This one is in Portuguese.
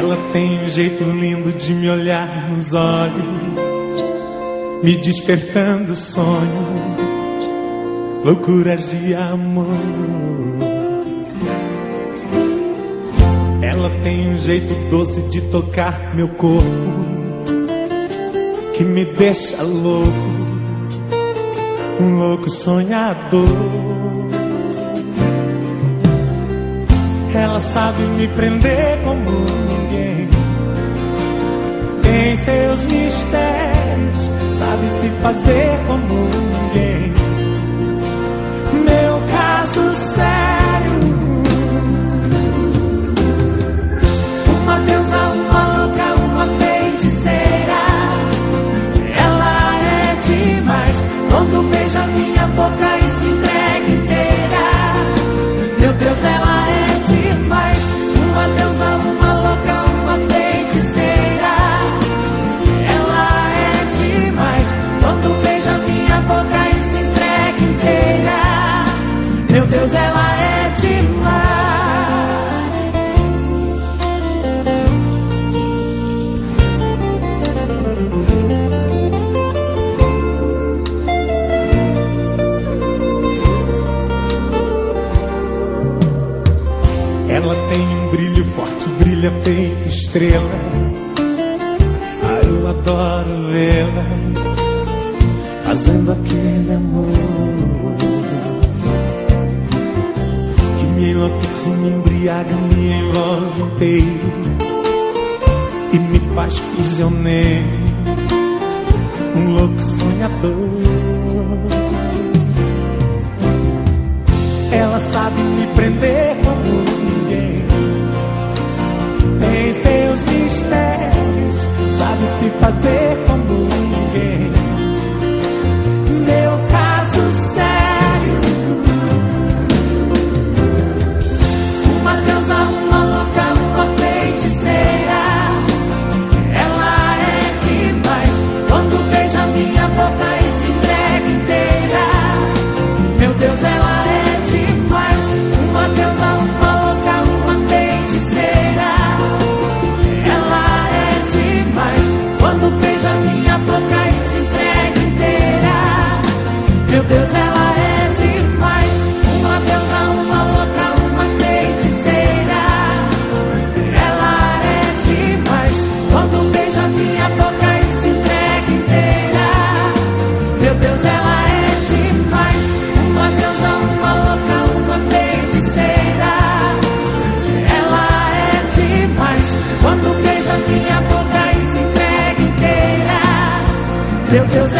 Ela tem um jeito lindo de me olhar nos olhos, me despertando sonhos, loucuras de amor. Ela tem um jeito doce de tocar meu corpo, que me deixa louco, um louco sonhador. Ela sabe me prender como ninguém. Seus mistérios, sabe se fazer como ninguém. Meu caso sério. Uma deusa, uma louca, uma feiticeira. Ela é demais quando beija minha boca e se entrega inteira. Meu Deus, é Ela tem um brilho forte, brilha feito estrela. Ah, eu adoro vê-la fazendo aquele amor que me enlouquece, me embriaga, me envolve inteiro e me faz prisioneiro, um louco sonhador. Ela sabe me prender como Meu Deus,